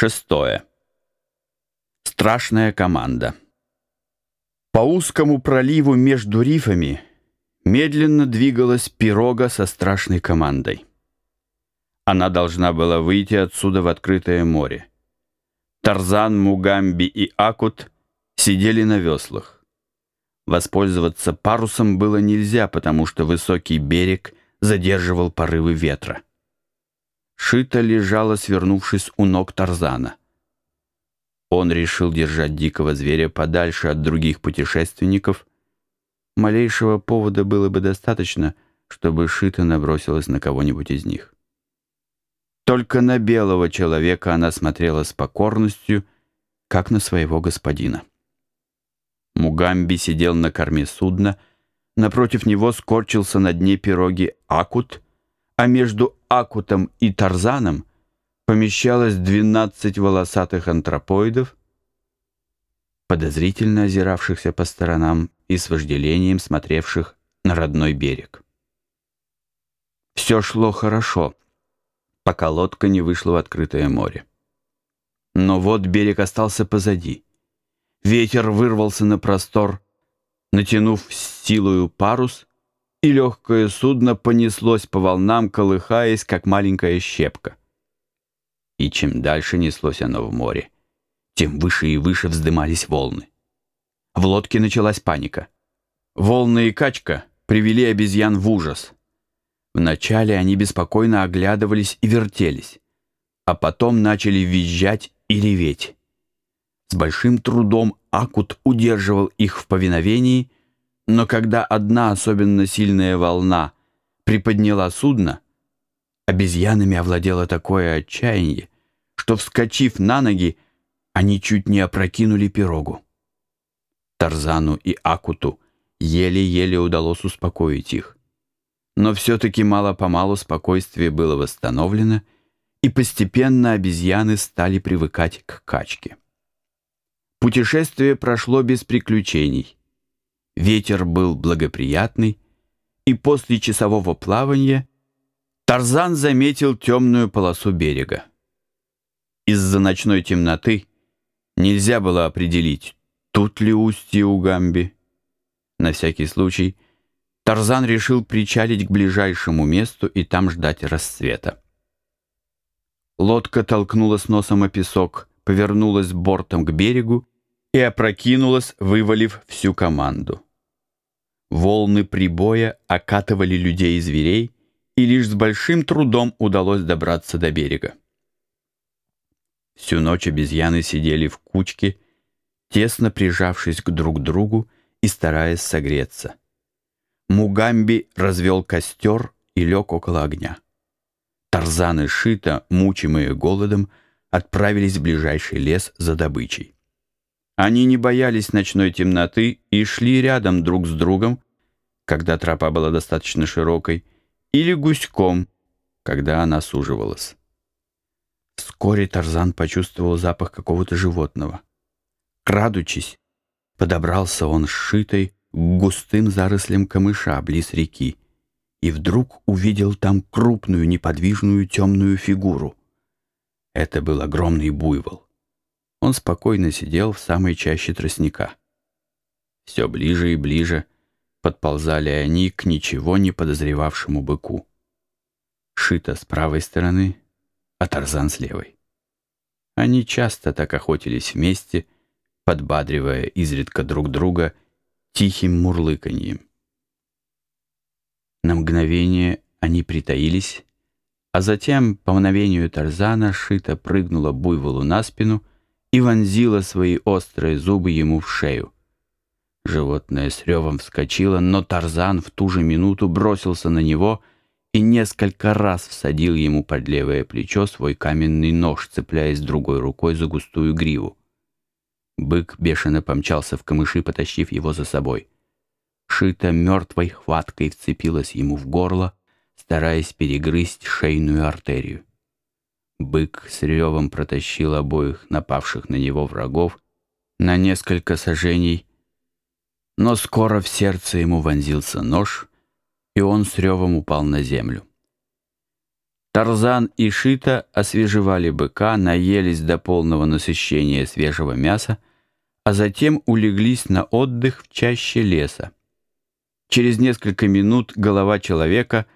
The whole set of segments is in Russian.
Шестое. Страшная команда. По узкому проливу между рифами медленно двигалась пирога со страшной командой. Она должна была выйти отсюда в открытое море. Тарзан, Мугамби и Акут сидели на веслах. Воспользоваться парусом было нельзя, потому что высокий берег задерживал порывы ветра. Шита лежала, свернувшись у ног Тарзана. Он решил держать дикого зверя подальше от других путешественников. Малейшего повода было бы достаточно, чтобы Шита набросилась на кого-нибудь из них. Только на белого человека она смотрела с покорностью, как на своего господина. Мугамби сидел на корме судна, напротив него скорчился на дне пироги Акут, а между Акутом и Тарзаном помещалось двенадцать волосатых антропоидов, подозрительно озиравшихся по сторонам и с вожделением смотревших на родной берег. Все шло хорошо, пока лодка не вышла в открытое море. Но вот берег остался позади. Ветер вырвался на простор, натянув силою парус, и легкое судно понеслось по волнам, колыхаясь, как маленькая щепка. И чем дальше неслось оно в море, тем выше и выше вздымались волны. В лодке началась паника. Волны и качка привели обезьян в ужас. Вначале они беспокойно оглядывались и вертелись, а потом начали визжать и реветь. С большим трудом Акут удерживал их в повиновении, но когда одна особенно сильная волна приподняла судно, обезьянами овладело такое отчаяние, что, вскочив на ноги, они чуть не опрокинули пирогу. Тарзану и Акуту еле-еле удалось успокоить их. Но все-таки мало-помалу спокойствие было восстановлено, и постепенно обезьяны стали привыкать к качке. Путешествие прошло без приключений. Ветер был благоприятный, и после часового плавания Тарзан заметил темную полосу берега. Из-за ночной темноты нельзя было определить, тут ли устье у Гамби. На всякий случай Тарзан решил причалить к ближайшему месту и там ждать рассвета. Лодка толкнулась носом о песок, повернулась бортом к берегу и опрокинулась, вывалив всю команду. Волны прибоя окатывали людей и зверей, и лишь с большим трудом удалось добраться до берега. Всю ночь обезьяны сидели в кучке, тесно прижавшись к друг другу и стараясь согреться. Мугамби развел костер и лег около огня. Тарзан и Шита, мучимые голодом, отправились в ближайший лес за добычей. Они не боялись ночной темноты и шли рядом друг с другом, когда тропа была достаточно широкой, или гуськом, когда она суживалась. Вскоре Тарзан почувствовал запах какого-то животного. Крадучись, подобрался он сшитой к густым зарослям камыша близ реки и вдруг увидел там крупную неподвижную темную фигуру. Это был огромный буйвол. Он спокойно сидел в самой чаще тростника. Все ближе и ближе подползали они к ничего не подозревавшему быку. Шита с правой стороны, а Тарзан с левой. Они часто так охотились вместе, подбадривая изредка друг друга тихим мурлыканьем. На мгновение они притаились, а затем, по мгновению Тарзана, Шита прыгнула буйволу на спину и вонзила свои острые зубы ему в шею. Животное с ревом вскочило, но Тарзан в ту же минуту бросился на него — и несколько раз всадил ему под левое плечо свой каменный нож, цепляясь другой рукой за густую гриву. Бык бешено помчался в камыши, потащив его за собой. Шита мертвой хваткой вцепилась ему в горло, стараясь перегрызть шейную артерию. Бык с ревом протащил обоих напавших на него врагов на несколько сажений, но скоро в сердце ему вонзился нож — и он с ревом упал на землю. Тарзан и Шита освежевали быка, наелись до полного насыщения свежего мяса, а затем улеглись на отдых в чаще леса. Через несколько минут голова человека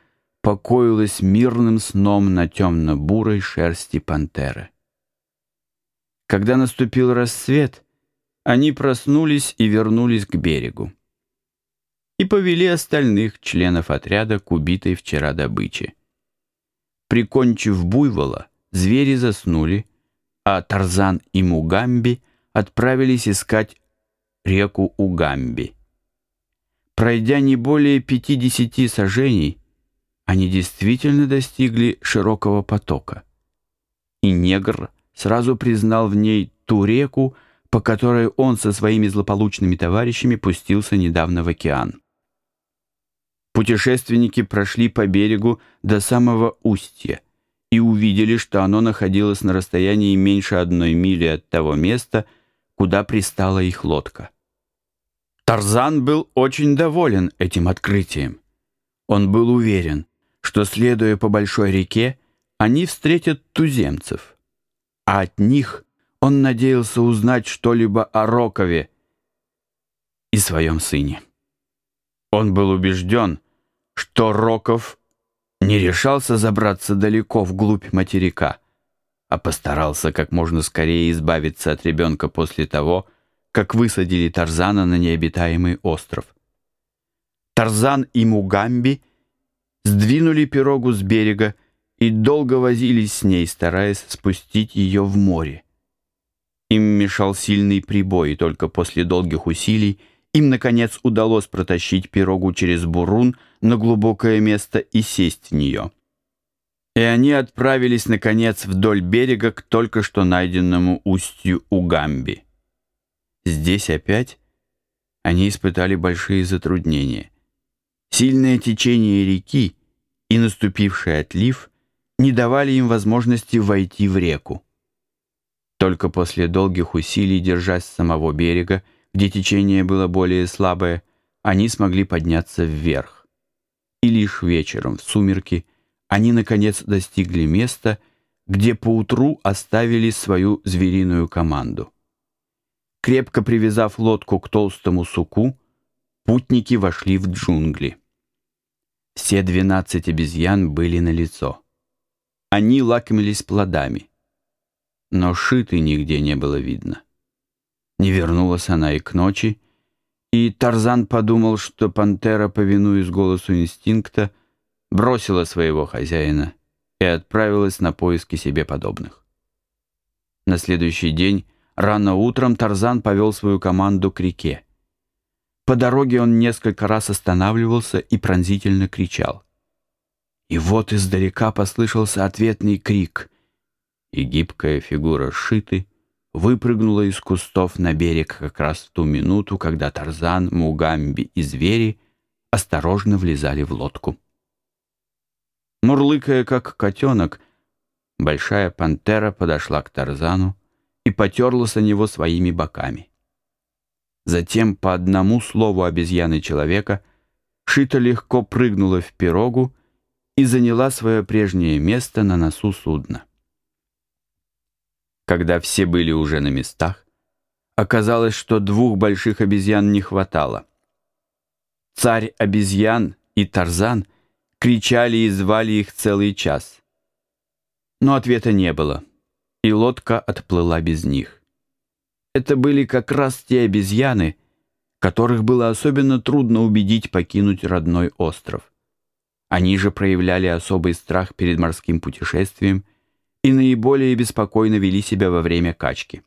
покоилась мирным сном на темно-бурой шерсти пантеры. Когда наступил рассвет, они проснулись и вернулись к берегу. И повели остальных членов отряда к убитой вчера добыче. Прикончив буйвола, звери заснули, а Тарзан и Мугамби отправились искать реку Угамби. Пройдя не более 50 сажений, они действительно достигли широкого потока. И негр сразу признал в ней ту реку, по которой он со своими злополучными товарищами пустился недавно в океан. Путешественники прошли по берегу до самого устья и увидели, что оно находилось на расстоянии меньше одной мили от того места, куда пристала их лодка. Тарзан был очень доволен этим открытием. Он был уверен, что, следуя по большой реке, они встретят туземцев, а от них он надеялся узнать что-либо о Рокове и своем сыне. Он был убежден, что Роков не решался забраться далеко вглубь материка, а постарался как можно скорее избавиться от ребенка после того, как высадили Тарзана на необитаемый остров. Тарзан и Мугамби сдвинули пирогу с берега и долго возились с ней, стараясь спустить ее в море. Им мешал сильный прибой, и только после долгих усилий им, наконец, удалось протащить пирогу через бурун на глубокое место и сесть в нее. И они отправились, наконец, вдоль берега к только что найденному устью Угамби. Здесь опять они испытали большие затруднения. Сильное течение реки и наступивший отлив не давали им возможности войти в реку. Только после долгих усилий, держась самого берега, где течение было более слабое, они смогли подняться вверх. И лишь вечером, в сумерки, они, наконец, достигли места, где поутру оставили свою звериную команду. Крепко привязав лодку к толстому суку, путники вошли в джунгли. Все двенадцать обезьян были на лицо. Они лакомились плодами, но шиты нигде не было видно. Не вернулась она и к ночи, и Тарзан подумал, что пантера, повинуясь голосу инстинкта, бросила своего хозяина и отправилась на поиски себе подобных. На следующий день Рано утром Тарзан повел свою команду к реке. По дороге он несколько раз останавливался и пронзительно кричал. И вот издалека послышался ответный крик, и гибкая фигура Шиты выпрыгнула из кустов на берег как раз в ту минуту, когда Тарзан, Мугамби и звери осторожно влезали в лодку. Мурлыкая, как котенок, большая пантера подошла к Тарзану, и потерлась о него своими боками. Затем по одному слову обезьяны человека Шита легко прыгнула в пирогу и заняла свое прежнее место на носу судна. Когда все были уже на местах, оказалось, что двух больших обезьян не хватало. Царь обезьян и Тарзан кричали и звали их целый час. Но ответа не было и лодка отплыла без них. Это были как раз те обезьяны, которых было особенно трудно убедить покинуть родной остров. Они же проявляли особый страх перед морским путешествием и наиболее беспокойно вели себя во время качки.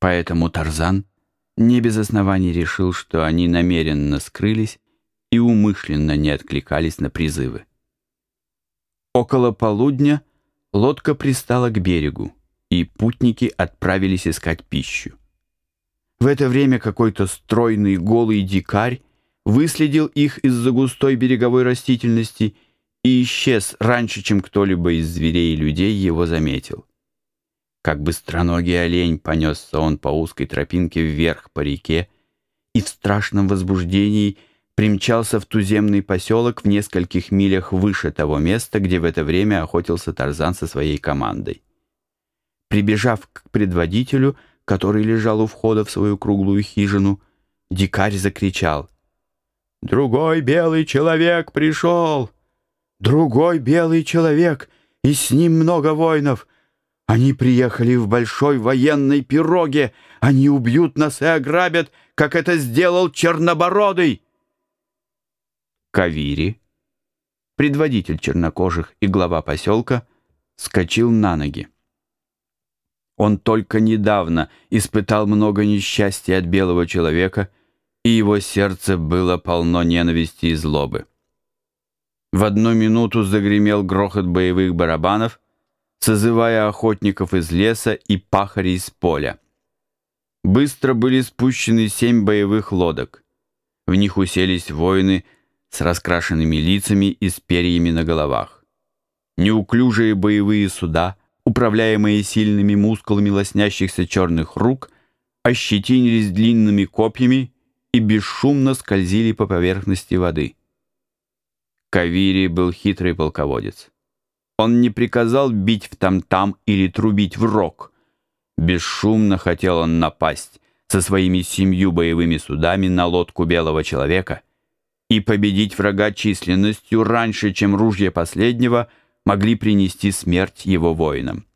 Поэтому Тарзан не без оснований решил, что они намеренно скрылись и умышленно не откликались на призывы. Около полудня Лодка пристала к берегу, и путники отправились искать пищу. В это время какой-то стройный голый дикарь выследил их из-за густой береговой растительности и исчез раньше, чем кто-либо из зверей и людей его заметил. Как быстроногий олень понесся он по узкой тропинке вверх по реке и в страшном возбуждении примчался в туземный поселок в нескольких милях выше того места, где в это время охотился Тарзан со своей командой. Прибежав к предводителю, который лежал у входа в свою круглую хижину, дикарь закричал. «Другой белый человек пришел! Другой белый человек, и с ним много воинов! Они приехали в большой военной пироге! Они убьют нас и ограбят, как это сделал Чернобородый!» Кавири, предводитель чернокожих и глава поселка, скочил на ноги. Он только недавно испытал много несчастья от белого человека, и его сердце было полно ненависти и злобы. В одну минуту загремел грохот боевых барабанов, созывая охотников из леса и пахарей из поля. Быстро были спущены семь боевых лодок. В них уселись воины с раскрашенными лицами и с перьями на головах. Неуклюжие боевые суда, управляемые сильными мускулами лоснящихся черных рук, ощетинились длинными копьями и бесшумно скользили по поверхности воды. Кавири был хитрый полководец. Он не приказал бить в там-там или трубить в рог. Бесшумно хотел он напасть со своими семью боевыми судами на лодку белого человека — и победить врага численностью раньше, чем ружья последнего могли принести смерть его воинам.